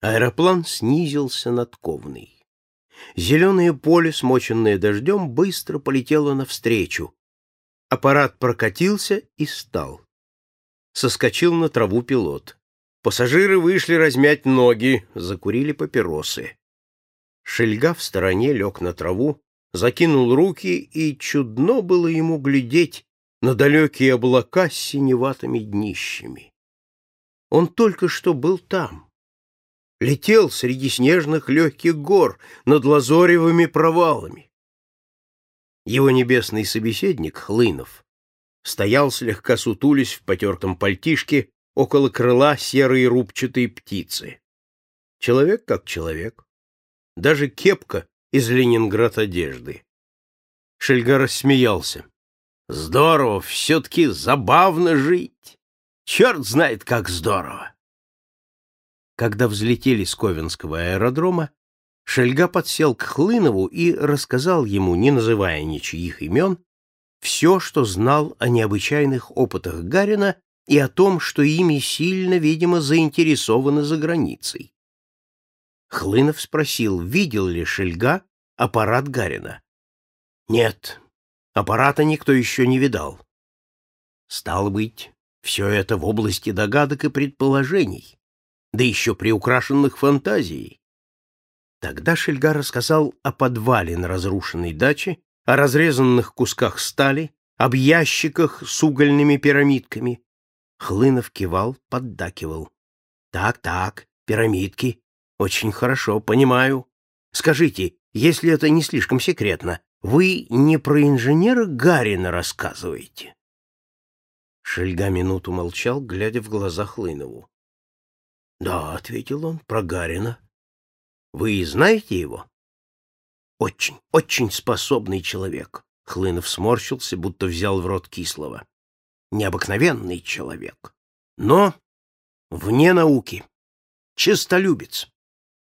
Аэроплан снизился над Ковной. Зеленое поле, смоченное дождем, быстро полетело навстречу. Аппарат прокатился и стал. Соскочил на траву пилот. Пассажиры вышли размять ноги, закурили папиросы. Шельга в стороне лег на траву, закинул руки, и чудно было ему глядеть на далекие облака с синеватыми днищами. Он только что был там, летел среди снежных легких гор над лазоревыми провалами. Его небесный собеседник, Хлынов, стоял слегка сутулясь в потертом пальтишке около крыла серой рубчатой птицы. Человек как человек. Даже кепка из Ленинград одежды. Шельга рассмеялся. Здорово, все-таки забавно жить. Черт знает, как здорово. Когда взлетели с Ковенского аэродрома, Шельга подсел к Хлынову и рассказал ему, не называя ничьих имен, все, что знал о необычайных опытах Гарина и о том, что ими сильно, видимо, заинтересованы за границей. Хлынов спросил, видел ли Шельга аппарат Гарина. Нет, аппарата никто еще не видал. Стало быть, все это в области догадок и предположений да еще приукрашенных фантазией. Тогда Шельга рассказал о подвале на разрушенной даче, о разрезанных кусках стали, об ящиках с угольными пирамидками. Хлынов кивал, поддакивал. «Так, так, пирамидки. Очень хорошо, понимаю. Скажите, если это не слишком секретно, вы не про инженера Гарина рассказываете?» Шельга минуту молчал, глядя в глаза Хлынову. Да, ответил он, про Гарина. Вы знаете его? Очень, очень способный человек. Хлынов сморщился, будто взял в рот кислого. Необыкновенный человек. Но вне науки. Честолюбец.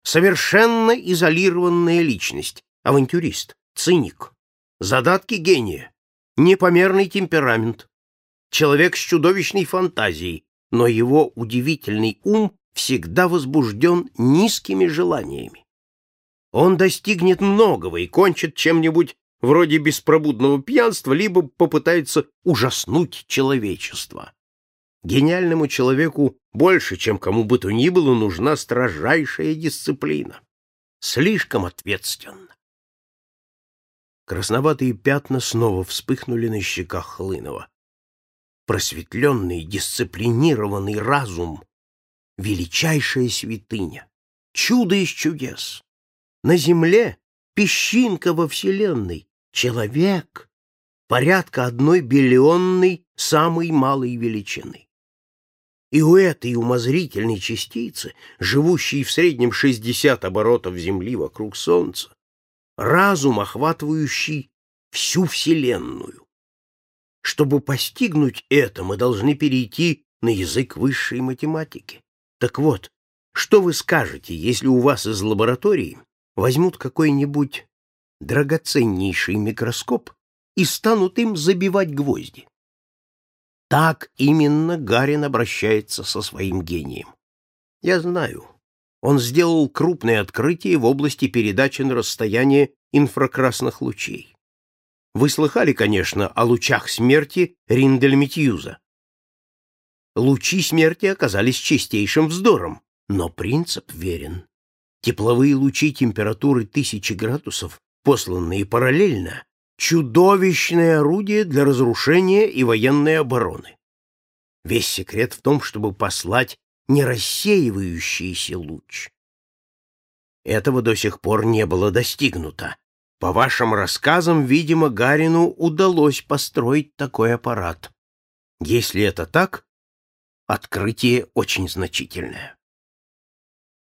Совершенно изолированная личность. Авантюрист. Циник. Задатки гения. Непомерный темперамент. Человек с чудовищной фантазией, но его удивительный ум всегда возбужден низкими желаниями. Он достигнет многого и кончит чем-нибудь вроде беспробудного пьянства, либо попытается ужаснуть человечество. Гениальному человеку больше, чем кому бы то ни было, нужна строжайшая дисциплина. Слишком ответственно. Красноватые пятна снова вспыхнули на щеках Хлынова. Просветленный, дисциплинированный разум величайшая святыня, чудо из чудес. На земле песчинка во Вселенной, человек, порядка одной биллионной самой малой величины. И у этой умозрительной частицы, живущей в среднем 60 оборотов Земли вокруг Солнца, разум, охватывающий всю Вселенную. Чтобы постигнуть это, мы должны перейти на язык высшей математики. Так вот, что вы скажете, если у вас из лаборатории возьмут какой-нибудь драгоценнейший микроскоп и станут им забивать гвозди? Так именно Гарин обращается со своим гением. Я знаю, он сделал крупное открытие в области передачи на расстояние инфракрасных лучей. Вы слыхали, конечно, о лучах смерти Риндельметьюза. Лучи смерти оказались чистейшим вздором, но принцип верен. Тепловые лучи температуры тысячи градусов, посланные параллельно, чудовищное орудие для разрушения и военной обороны. Весь секрет в том, чтобы послать не рассеивающийся луч. Этого до сих пор не было достигнуто. По вашим рассказам, видимо, Гарину удалось построить такой аппарат. Если это так, Открытие очень значительное.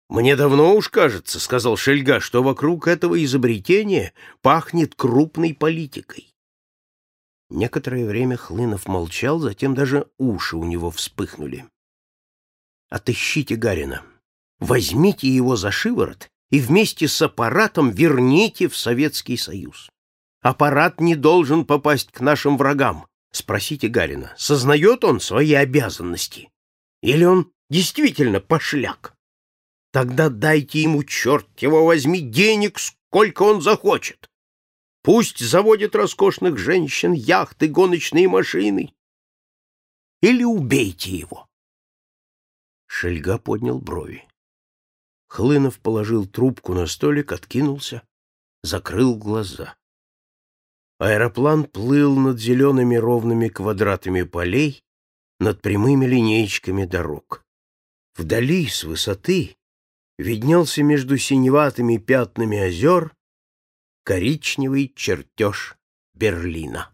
«Мне давно уж кажется, — сказал Шельга, — что вокруг этого изобретения пахнет крупной политикой». Некоторое время Хлынов молчал, затем даже уши у него вспыхнули. «Отыщите Гарина, возьмите его за шиворот и вместе с аппаратом верните в Советский Союз. Аппарат не должен попасть к нашим врагам. Спросите Гарина, сознает он свои обязанности? Или он действительно пошляк? Тогда дайте ему, черт его возьми, денег, сколько он захочет. Пусть заводит роскошных женщин, яхты, гоночные машины. Или убейте его. Шельга поднял брови. Хлынов положил трубку на столик, откинулся, закрыл глаза. Аэроплан плыл над зелеными ровными квадратами полей, над прямыми линейками дорог. Вдали, с высоты, виднелся между синеватыми пятнами озер коричневый чертеж Берлина.